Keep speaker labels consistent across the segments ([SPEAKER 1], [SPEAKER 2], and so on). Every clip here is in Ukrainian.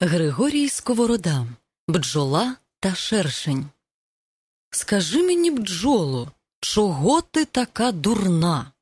[SPEAKER 1] Григорій Сковорода, бджола та шершень. Скажи мені, бджоло, чого ти така дурна?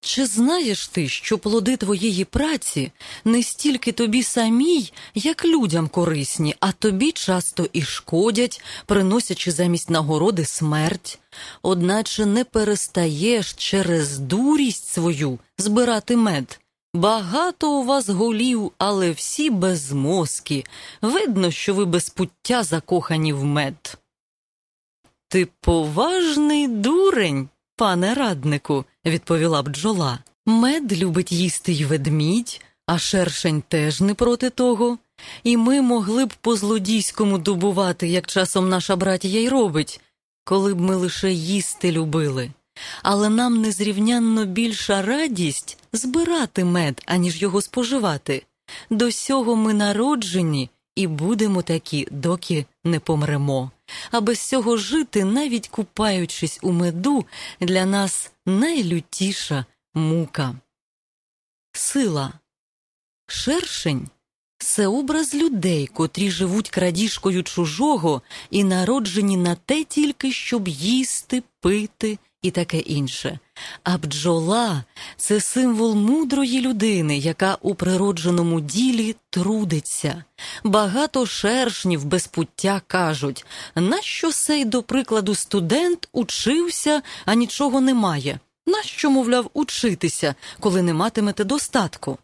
[SPEAKER 1] Чи знаєш ти, що плоди твоєї праці не стільки тобі самій, як людям корисні, а тобі часто і шкодять, приносячи замість нагороди смерть, одначе не перестаєш через дурість свою збирати мед? Багато у вас голів, але всі безмозкі. Видно, що ви без пуття закохані в мед. Ти поважний дурень, пане раднику, відповіла бджола. Мед любить їсти й ведмідь, а шершень теж не проти того. І ми могли б по злодійському добувати, як часом наша братія й робить, коли б ми лише їсти любили але нам незрівнянно більша радість збирати мед, аніж його споживати. До сього ми народжені і будемо такі, доки не помремо. А без цього жити, навіть купаючись у меду, для нас найлютіша мука. Сила. Шершень це образ людей, котрі живуть крадіжкою чужого і народжені на те тільки, щоб їсти, пити і таке інше. А бджола це символ мудрої людини, яка у природженому ділі трудиться. Багато шершнів без пуття кажуть, нащо сей, до прикладу, студент учився, а нічого немає. Нащо, мовляв, учитися, коли не матимете достатку?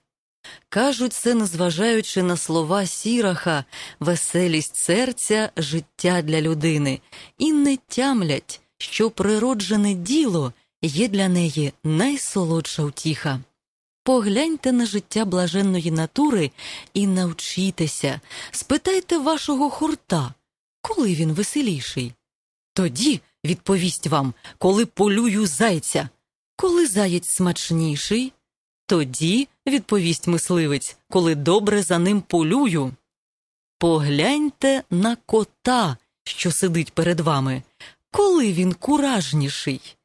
[SPEAKER 1] Кажуть це, незважаючи на слова сіраха, веселість серця, життя для людини, і не тямлять, що природжене діло є для неї найсолодша утіха. Погляньте на життя блаженної натури і навчітеся, спитайте вашого хурта, коли він веселіший. Тоді відповість вам, коли полюю зайця, коли заєць смачніший. Тоді, відповість мисливець, коли добре за ним полюю. Погляньте на кота, що сидить перед вами коли він куражніший?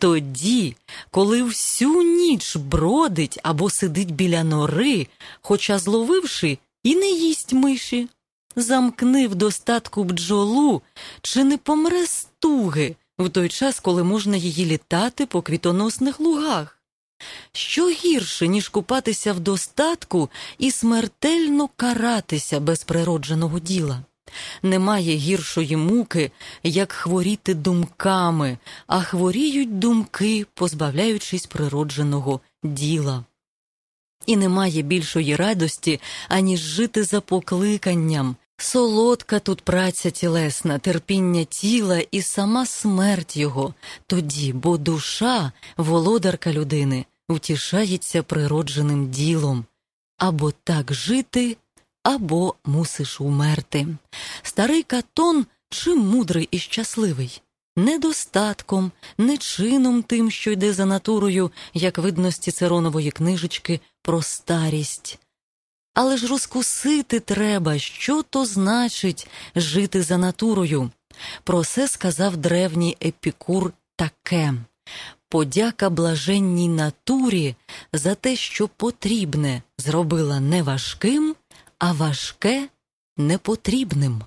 [SPEAKER 1] Тоді, коли всю ніч бродить або сидить біля нори, хоча зловивши, і не їсть миші. Замкни в достатку бджолу, чи не помре стуги в той час, коли можна її літати по квітоносних лугах? Що гірше, ніж купатися в достатку і смертельно каратися без природженого діла? Немає гіршої муки, як хворіти думками, а хворіють думки, позбавляючись природженого діла. І немає більшої радості, аніж жити за покликанням. Солодка тут праця тілесна, терпіння тіла і сама смерть його, тоді, бо душа, володарка людини, втішається природженим ділом або так жити, або мусиш умерти. Старий Катон чим мудрий і щасливий, недостатком, не чином тим, що йде за натурою, як видно з Цицеронової книжечки про старість. Але ж розкусити треба, що то значить жити за натурою. Про це сказав древній епікур таке подяка блаженній натурі за те, що потрібне зробила неважким, а важке непотрібним.